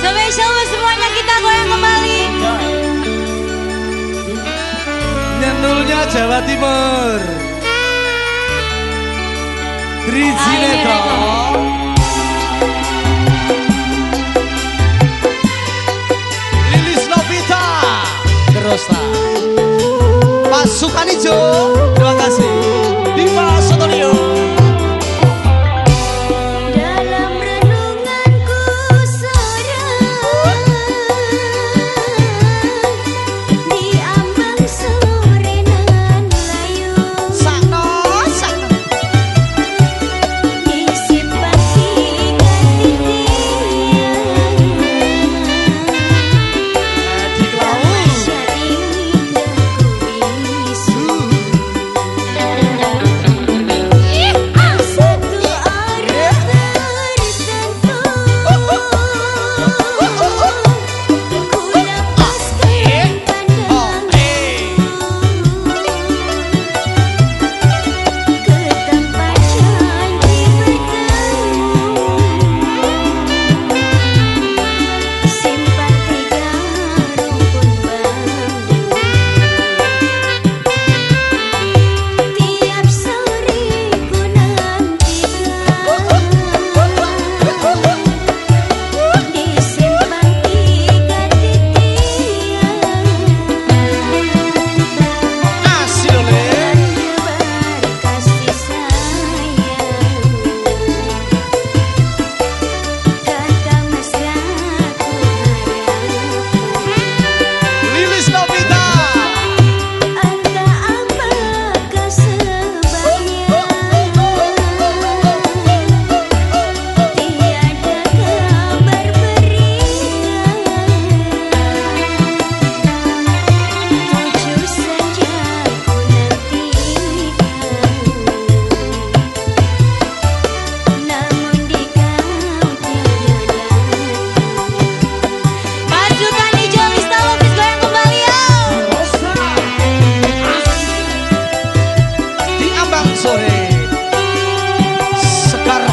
Spesial semuanya kita goyang kembali. Nyendulnya Jawa Timur. Rijinetro. Lilis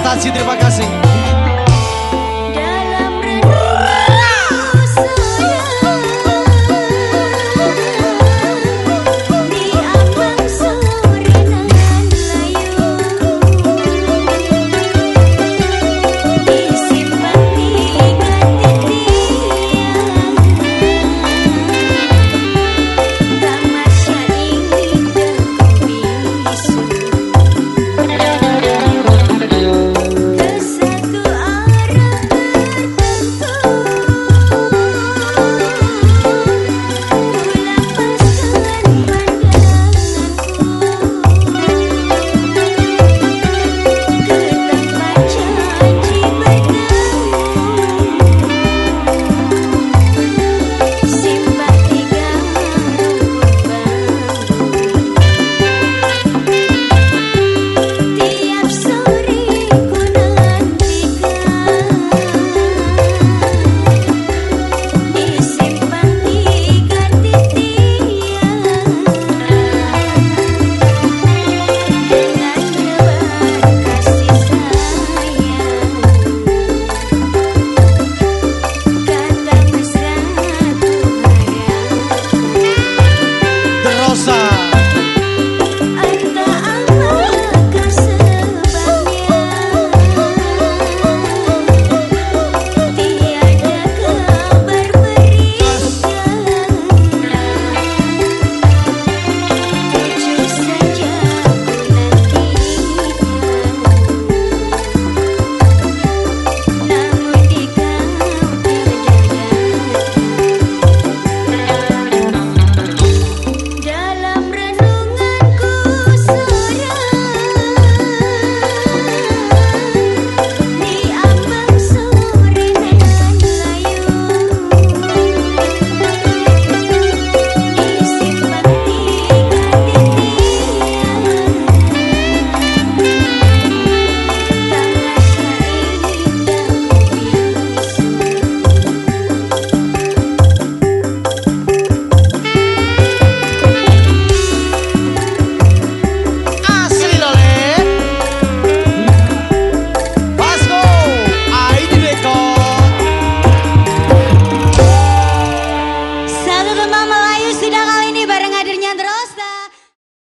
devagarzinho, devagarzinho.